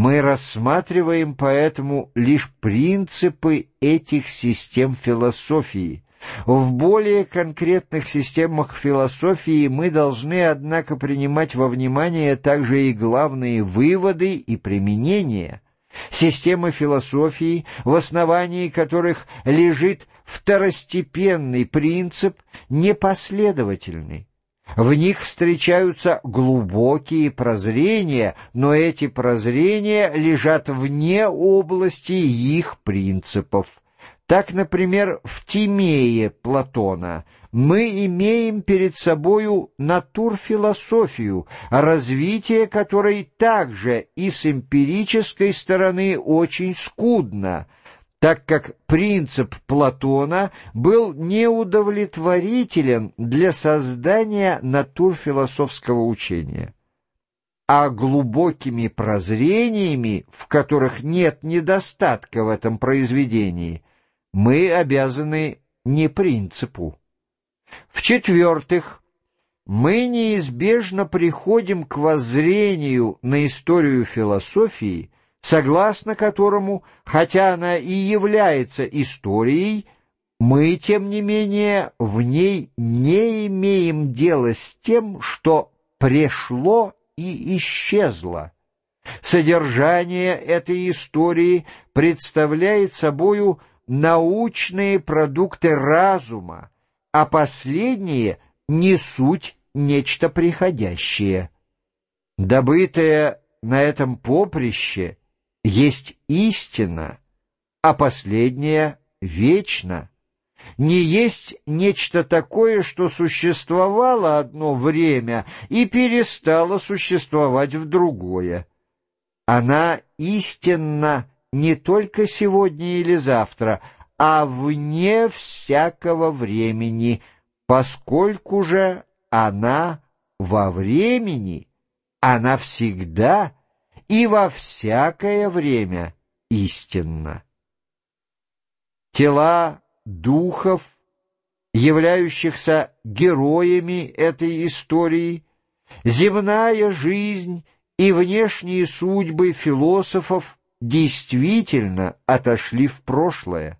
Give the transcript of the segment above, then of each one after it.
Мы рассматриваем поэтому лишь принципы этих систем философии. В более конкретных системах философии мы должны, однако, принимать во внимание также и главные выводы и применения. Системы философии, в основании которых лежит второстепенный принцип, непоследовательный. В них встречаются глубокие прозрения, но эти прозрения лежат вне области их принципов. Так, например, в Тимее Платона мы имеем перед собою натурфилософию, развитие которой также и с эмпирической стороны очень скудно – так как принцип Платона был неудовлетворителен для создания натурфилософского учения. А глубокими прозрениями, в которых нет недостатка в этом произведении, мы обязаны не принципу. В-четвертых, мы неизбежно приходим к воззрению на историю философии, согласно которому, хотя она и является историей, мы, тем не менее, в ней не имеем дела с тем, что пришло и исчезло. Содержание этой истории представляет собою научные продукты разума, а последние не суть нечто приходящее. Добытое на этом поприще есть истина, а последняя — вечно. Не есть нечто такое, что существовало одно время и перестало существовать в другое. Она истинна не только сегодня или завтра, а вне всякого времени, поскольку же она во времени, она всегда и во всякое время истинна. Тела духов, являющихся героями этой истории, земная жизнь и внешние судьбы философов действительно отошли в прошлое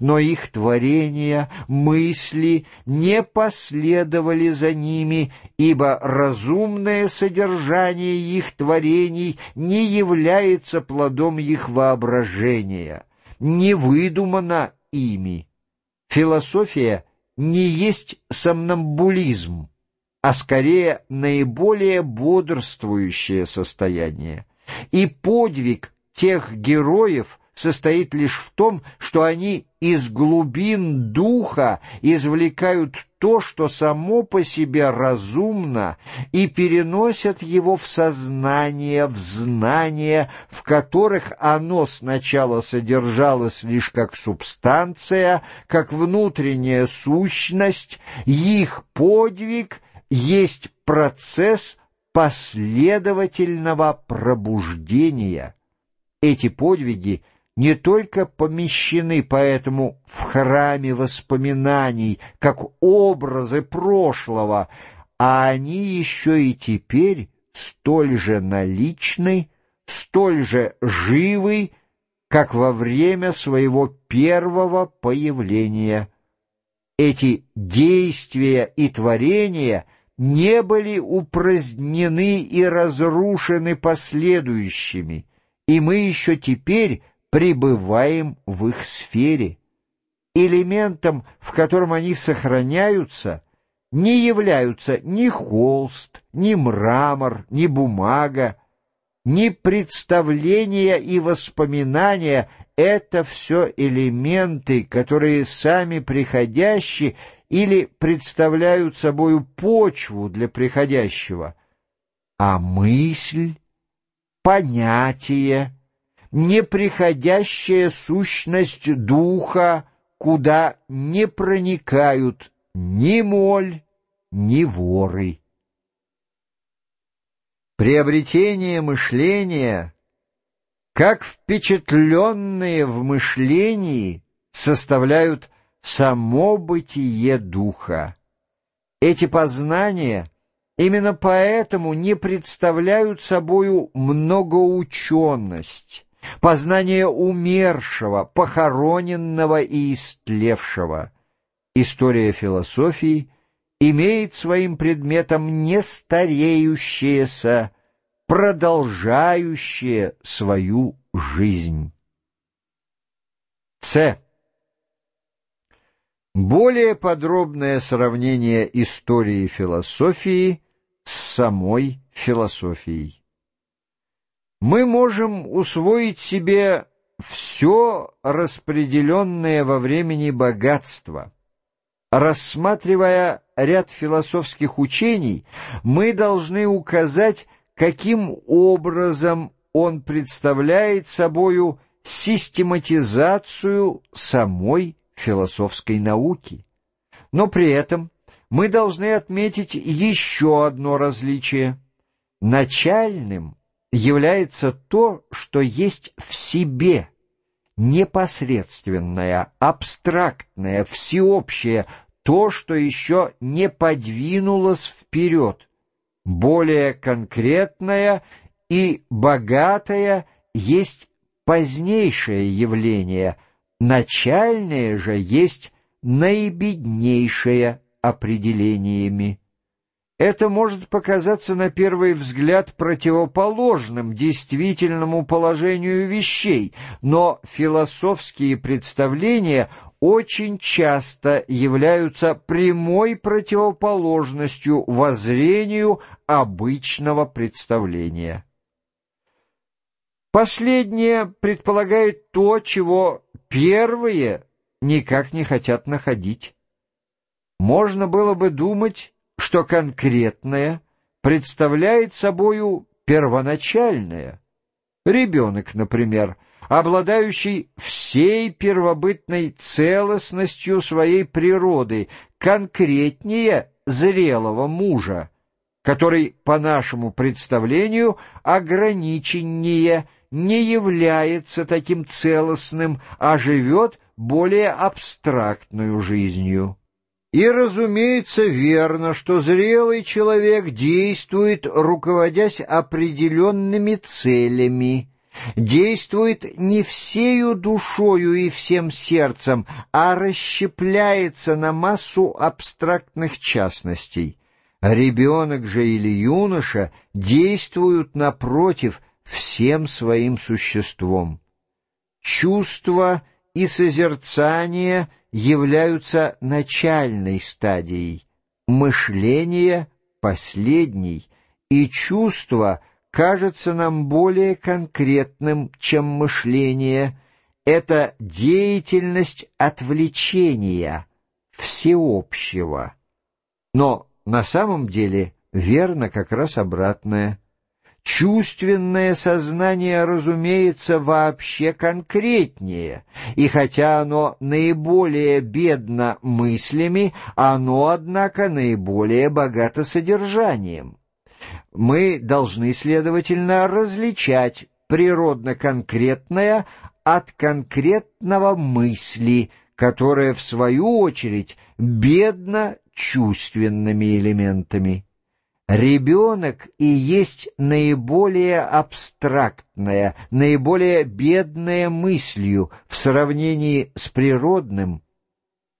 но их творения, мысли не последовали за ними, ибо разумное содержание их творений не является плодом их воображения, не выдумано ими. Философия не есть сомнамбулизм, а скорее наиболее бодрствующее состояние. И подвиг тех героев – состоит лишь в том, что они из глубин духа извлекают то, что само по себе разумно, и переносят его в сознание, в знания, в которых оно сначала содержалось лишь как субстанция, как внутренняя сущность, их подвиг есть процесс последовательного пробуждения. Эти подвиги — не только помещены поэтому в храме воспоминаний, как образы прошлого, а они еще и теперь столь же наличны, столь же живы, как во время своего первого появления. Эти действия и творения не были упразднены и разрушены последующими, и мы еще теперь пребываем в их сфере. Элементом, в котором они сохраняются, не являются ни холст, ни мрамор, ни бумага, ни представления и воспоминания — это все элементы, которые сами приходящие или представляют собою почву для приходящего, а мысль, понятие, неприходящая сущность духа, куда не проникают ни моль, ни воры. Приобретение мышления, как впечатленные в мышлении, составляют само бытие духа. Эти познания именно поэтому не представляют собою многоученость, познание умершего, похороненного и истлевшего. История философии имеет своим предметом нестареющееся, продолжающее свою жизнь. С. Более подробное сравнение истории философии с самой философией. Мы можем усвоить себе все распределенное во времени богатство. Рассматривая ряд философских учений, мы должны указать, каким образом он представляет собою систематизацию самой философской науки. Но при этом мы должны отметить еще одно различие. Начальным является то, что есть в себе, непосредственное, абстрактное, всеобщее, то, что еще не подвинулось вперед, более конкретное и богатое есть позднейшее явление, начальное же есть наибеднейшее определениями. Это может показаться на первый взгляд противоположным действительному положению вещей, но философские представления очень часто являются прямой противоположностью воззрению обычного представления. Последнее предполагает то, чего первые никак не хотят находить. Можно было бы думать, что конкретное представляет собою первоначальное. Ребенок, например, обладающий всей первобытной целостностью своей природы, конкретнее зрелого мужа, который, по нашему представлению, ограниченнее, не является таким целостным, а живет более абстрактную жизнью. И, разумеется, верно, что зрелый человек действует, руководясь определенными целями, действует не всею душою и всем сердцем, а расщепляется на массу абстрактных частностей. Ребенок же или юноша действуют, напротив, всем своим существом. Чувство и созерцание являются начальной стадией, мышление — последней, и чувство — кажется нам более конкретным, чем мышление. Это деятельность отвлечения, всеобщего. Но на самом деле верно как раз обратное. Чувственное сознание, разумеется, вообще конкретнее, и хотя оно наиболее бедно мыслями, оно, однако, наиболее богато содержанием мы должны, следовательно, различать природно-конкретное от конкретного мысли, которое, в свою очередь, бедно чувственными элементами. Ребенок и есть наиболее абстрактная, наиболее бедная мыслью в сравнении с природным.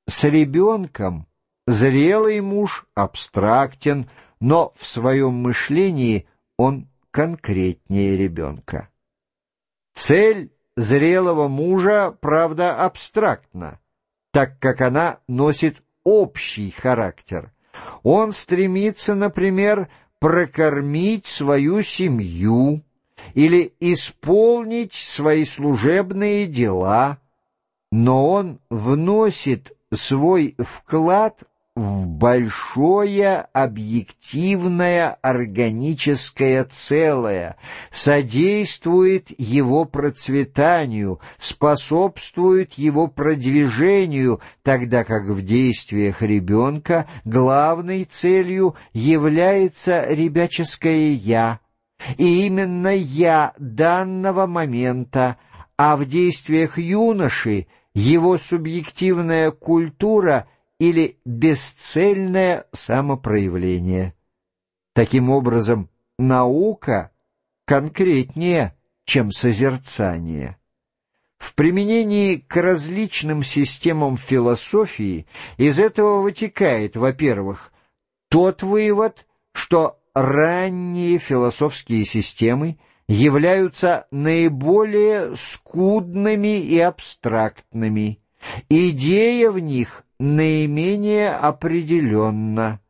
С ребенком зрелый муж абстрактен, но в своем мышлении он конкретнее ребенка. Цель зрелого мужа, правда, абстрактна, так как она носит общий характер. Он стремится, например, прокормить свою семью или исполнить свои служебные дела, но он вносит свой вклад в большое объективное органическое целое, содействует его процветанию, способствует его продвижению, тогда как в действиях ребенка главной целью является ребяческое «я», и именно «я» данного момента, а в действиях юноши его субъективная культура – или бесцельное самопроявление. Таким образом, наука конкретнее, чем созерцание. В применении к различным системам философии из этого вытекает, во-первых, тот вывод, что ранние философские системы являются наиболее скудными и абстрактными, идея в них наименее определенна.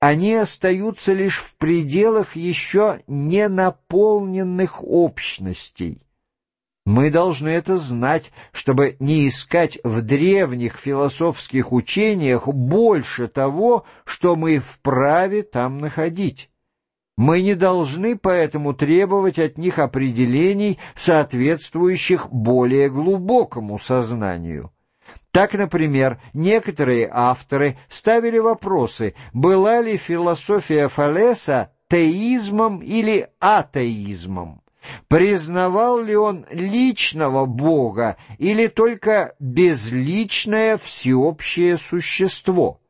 Они остаются лишь в пределах еще не наполненных общностей. Мы должны это знать, чтобы не искать в древних философских учениях больше того, что мы вправе там находить. Мы не должны поэтому требовать от них определений, соответствующих более глубокому сознанию. Так, например, некоторые авторы ставили вопросы, была ли философия Фалеса теизмом или атеизмом. Признавал ли он личного Бога или только безличное всеобщее существо?